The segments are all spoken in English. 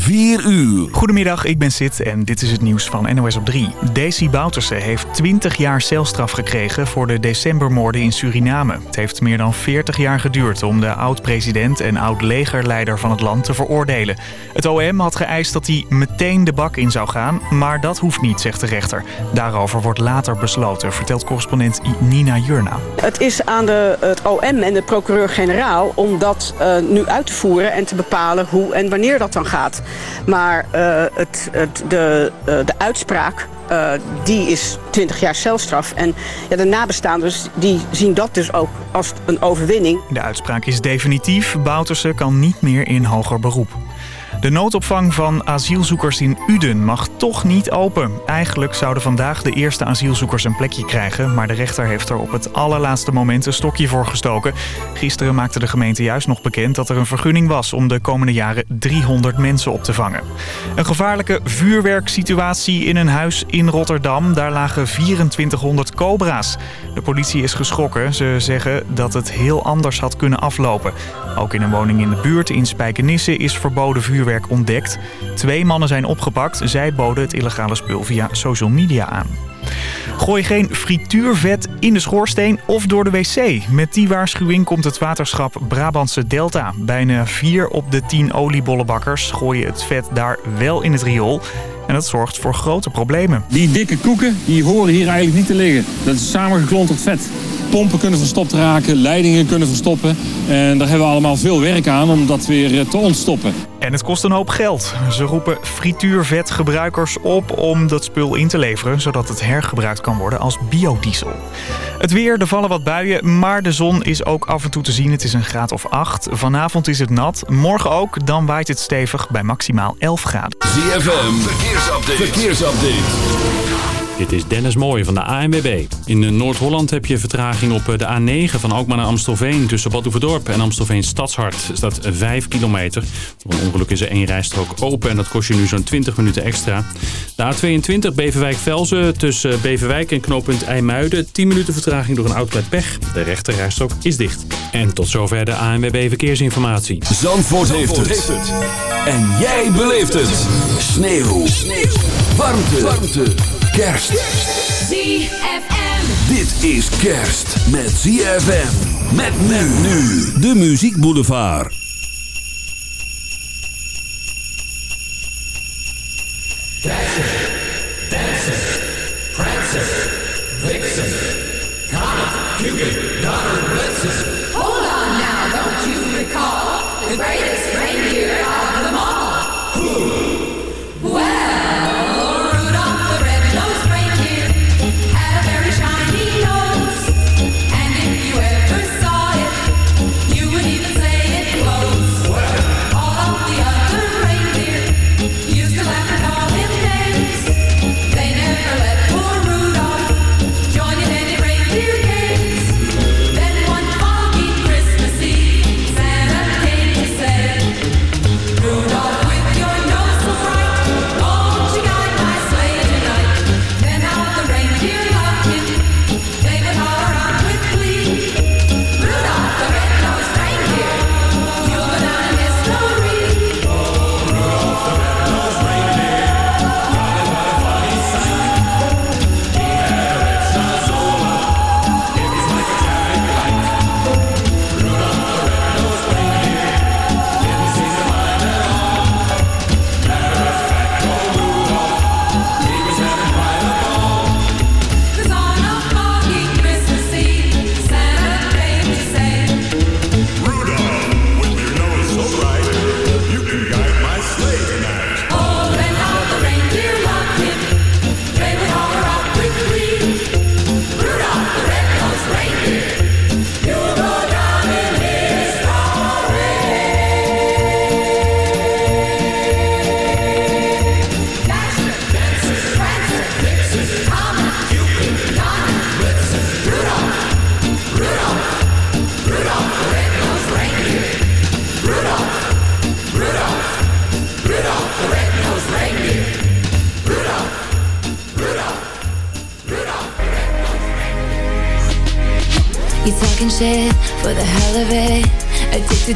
4 uur. Goedemiddag, ik ben Sid en dit is het nieuws van NOS op 3. Daisy Bouterse heeft 20 jaar celstraf gekregen voor de decembermoorden in Suriname. Het heeft meer dan 40 jaar geduurd om de oud-president en oud-legerleider van het land te veroordelen. Het OM had geëist dat hij meteen de bak in zou gaan, maar dat hoeft niet, zegt de rechter. Daarover wordt later besloten, vertelt correspondent Nina Jurna. Het is aan de, het OM en de procureur-generaal om dat uh, nu uit te voeren en te bepalen hoe en wanneer dat dan gaat. Maar uh, het, het, de, uh, de uitspraak uh, die is 20 jaar celstraf. En ja, de nabestaanders die zien dat dus ook als een overwinning. De uitspraak is definitief. Bouterse kan niet meer in hoger beroep. De noodopvang van asielzoekers in Uden mag toch niet open. Eigenlijk zouden vandaag de eerste asielzoekers een plekje krijgen... maar de rechter heeft er op het allerlaatste moment een stokje voor gestoken. Gisteren maakte de gemeente juist nog bekend dat er een vergunning was... om de komende jaren 300 mensen op te vangen. Een gevaarlijke vuurwerksituatie in een huis in Rotterdam. Daar lagen 2400 cobra's. De politie is geschrokken. Ze zeggen dat het heel anders had kunnen aflopen. Ook in een woning in de buurt in Spijkenisse is verboden vuurwerk ontdekt. Twee mannen zijn opgepakt. Zij boden het illegale spul via social media aan. Gooi geen frituurvet in de schoorsteen of door de wc. Met die waarschuwing komt het waterschap Brabantse Delta. Bijna 4 op de 10 oliebollenbakkers gooien het vet daar wel in het riool. En dat zorgt voor grote problemen. Die dikke koeken die horen hier eigenlijk niet te liggen. Dat is samengeklonterd vet. Pompen kunnen verstopt raken, leidingen kunnen verstoppen. En daar hebben we allemaal veel werk aan om dat weer te ontstoppen. En het kost een hoop geld. Ze roepen frituurvetgebruikers op om dat spul in te leveren... zodat het hergebruikt kan worden als biodiesel. Het weer, er vallen wat buien, maar de zon is ook af en toe te zien. Het is een graad of 8. Vanavond is het nat. Morgen ook, dan waait het stevig bij maximaal 11 graden. ZFM, verkeersupdate. verkeersupdate. Dit is Dennis Mooij van de ANWB. In Noord-Holland heb je vertraging op de A9 van Alkmaar naar Amstelveen. Tussen Badhoevedorp en Amstelveen Stadshart staat 5 kilometer. Door een ongeluk is er één rijstrook open en dat kost je nu zo'n 20 minuten extra. De A22 Beverwijk-Velzen tussen Beverwijk en knooppunt IJmuiden. 10 minuten vertraging door een auto met pech. De rechte rijstrook is dicht. En tot zover de ANWB Verkeersinformatie. Zandvoort, heeft, het. En jij beleeft het. Sneeuw. Sneeuw. Warmte. Warmte. Kerst. ZFM. Dit is kerst met ZFM. Met men nu. De Muziek Boulevard. Dasher, Dancer, Prancer, Vixen, Comet, Cupid, Donner,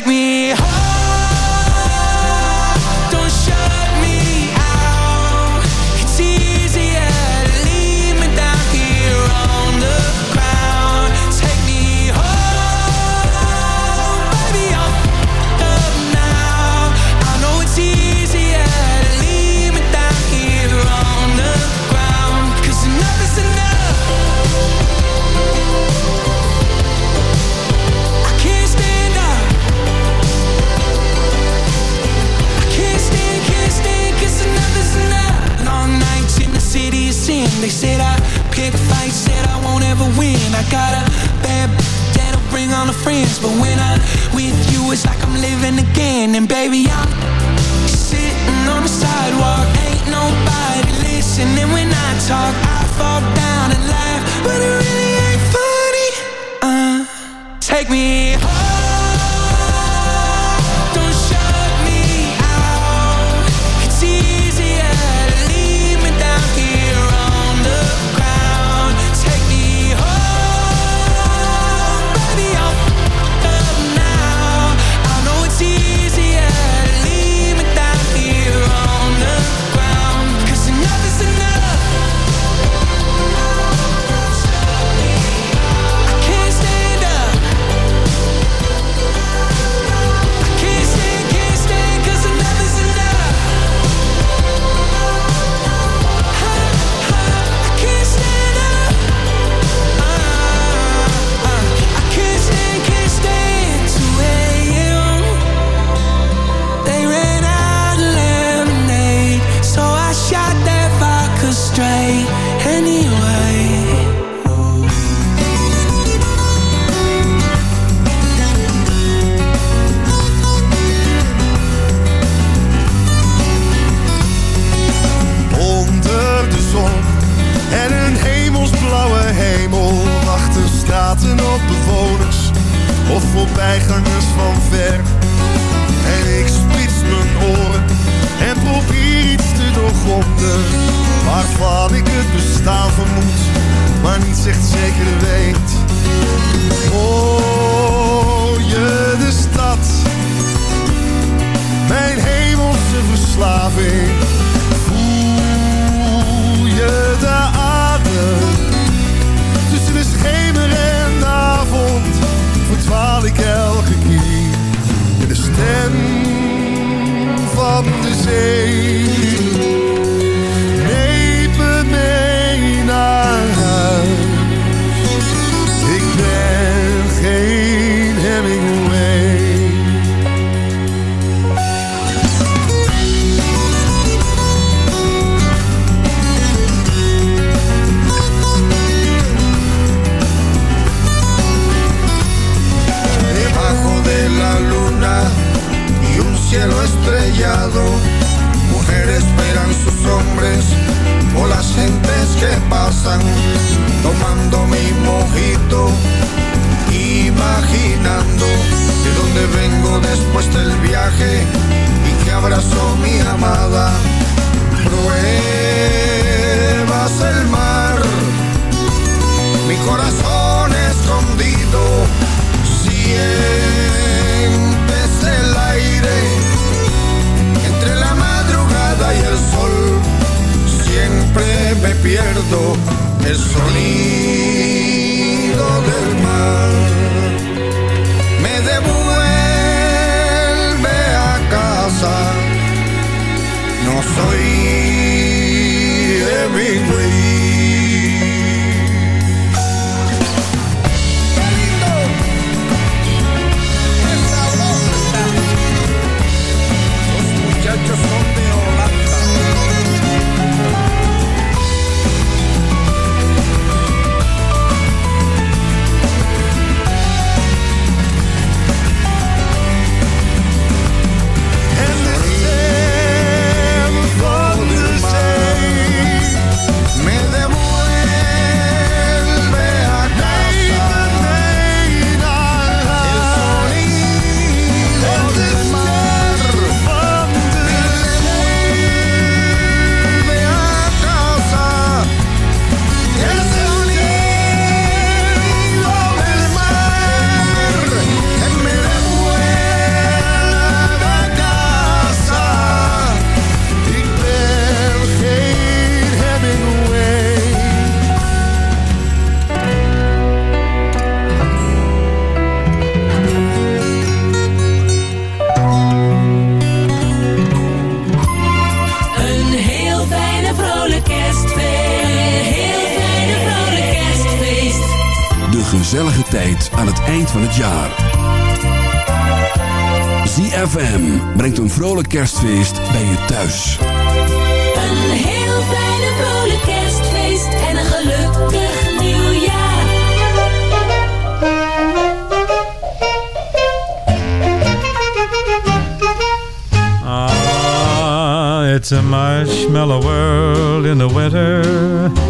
Take me gezellige tijd aan het eind van het jaar. ZFM brengt een vrolijk kerstfeest bij je thuis. Een heel fijne vrolijk kerstfeest en een gelukkig nieuwjaar. Ah, it's a marshmallow world in the winter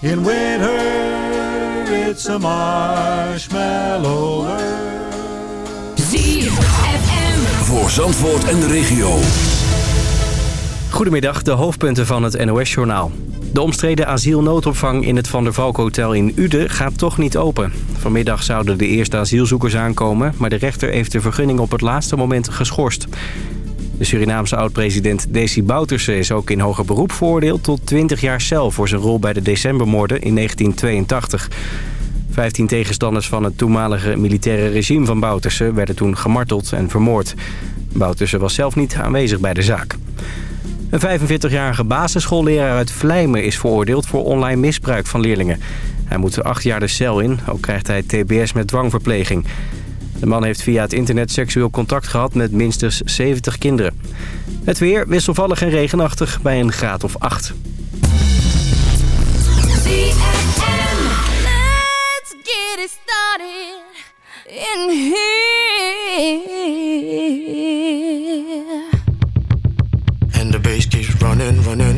In winter it's a marshmallow world. ZFM. Voor Zandvoort en de regio. Goedemiddag, de hoofdpunten van het NOS-journaal. De omstreden asielnoodopvang in het Van der Valk Hotel in Uden gaat toch niet open. Vanmiddag zouden de eerste asielzoekers aankomen... maar de rechter heeft de vergunning op het laatste moment geschorst. De Surinaamse oud-president Desi Bouterse is ook in hoger beroep veroordeeld... tot 20 jaar cel voor zijn rol bij de decembermoorden in 1982. Vijftien tegenstanders van het toenmalige militaire regime van Bouterse... werden toen gemarteld en vermoord. Bouterse was zelf niet aanwezig bij de zaak. Een 45-jarige basisschoolleraar uit Vlijmen is veroordeeld voor online misbruik van leerlingen. Hij moet acht jaar de cel in, ook krijgt hij tbs met dwangverpleging. De man heeft via het internet seksueel contact gehad met minstens 70 kinderen. Het weer wisselvallig en regenachtig bij een graad of 8. ZFM. Let's get it started in here. And the bass keeps running, running, and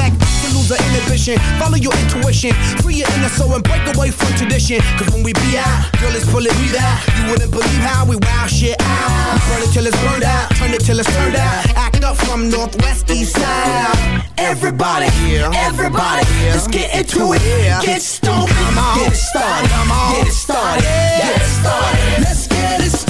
affect. To lose the inhibition, follow your intuition, free your inner soul and break away from tradition. Cause when we be out, girl, it's pulling me out. You wouldn't believe how we wow shit out. Burn it till it's burned out, turn it till it's turned out. Act up from Northwest East Side. Everybody, everybody, let's get into it. Get stoned, get it started, get it started, get it started. Let's get it started.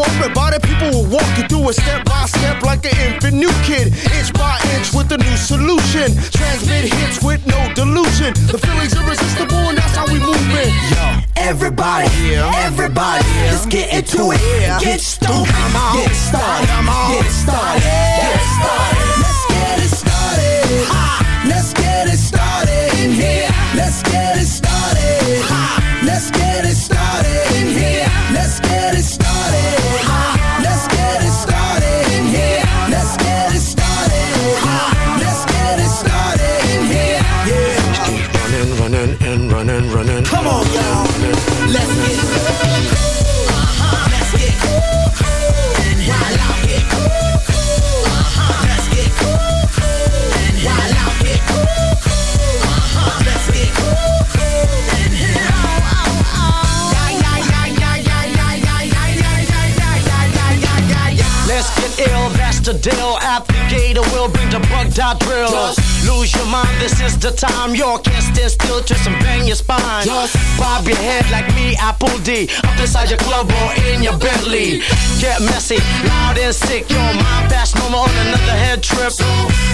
Don't worry about it, people will walk you through it step by step like an infant new kid. Inch by inch with a new solution. Transmit hits with no delusion. The feeling's irresistible and that's how we move it. Yo. Everybody, everybody, let's get into it. Get stoned, get it started, get it started, get started. Let's get it started. Ha! Let's get it started in here. Let's get it started. Dot drill. Lose your mind, this is the time. You can't stand still, twist and bang your spine. Bob your head like me, Apple D. Up inside your club or in your Bentley. Get messy, loud and sick. Your mind fast, no more on another head trip.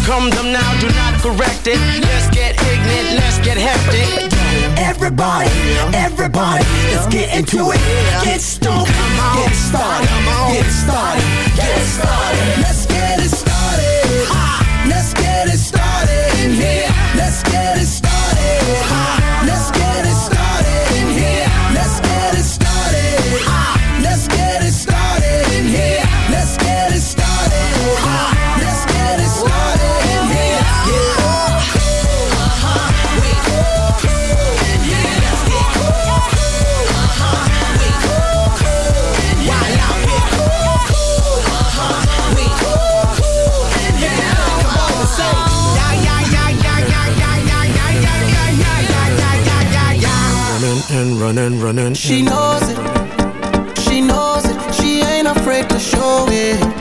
Come them now, do not correct it. Let's get ignorant, let's get hectic. Everybody, everybody, let's get into it. Get stoned, get started, get started, get started. Let's get it started. Let's get it started. running, running. She knows it. She knows it. She ain't afraid to show it.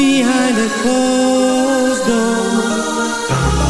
Behind a closed door.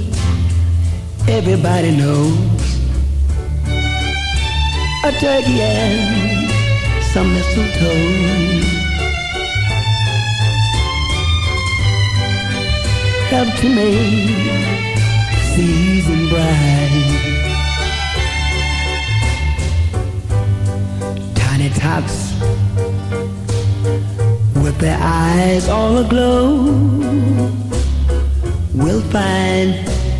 Everybody knows a turkey and some mistletoe. Help to make season bright. Tiny tots with their eyes all aglow will find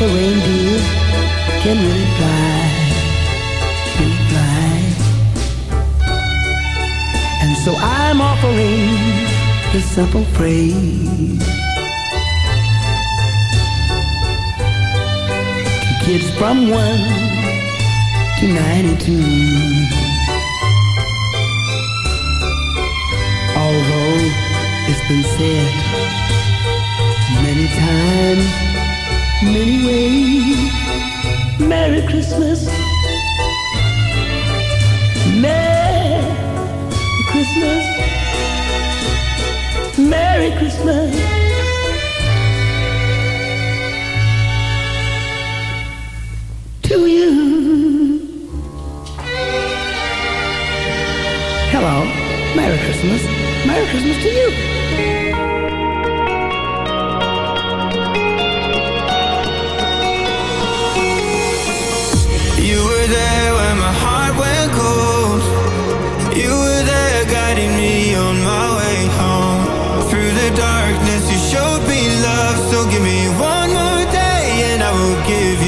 a reindeer can really fly, really fly. And so I'm offering this simple phrase. to Kids from 1 to 92. Although it's been said many times many ways. Merry Christmas. Merry Christmas. Merry Christmas. To you. Hello. Merry Christmas. Merry Christmas to you. there when my heart went cold. You were there guiding me on my way home. Through the darkness, you showed me love. So give me one more day and I will give you.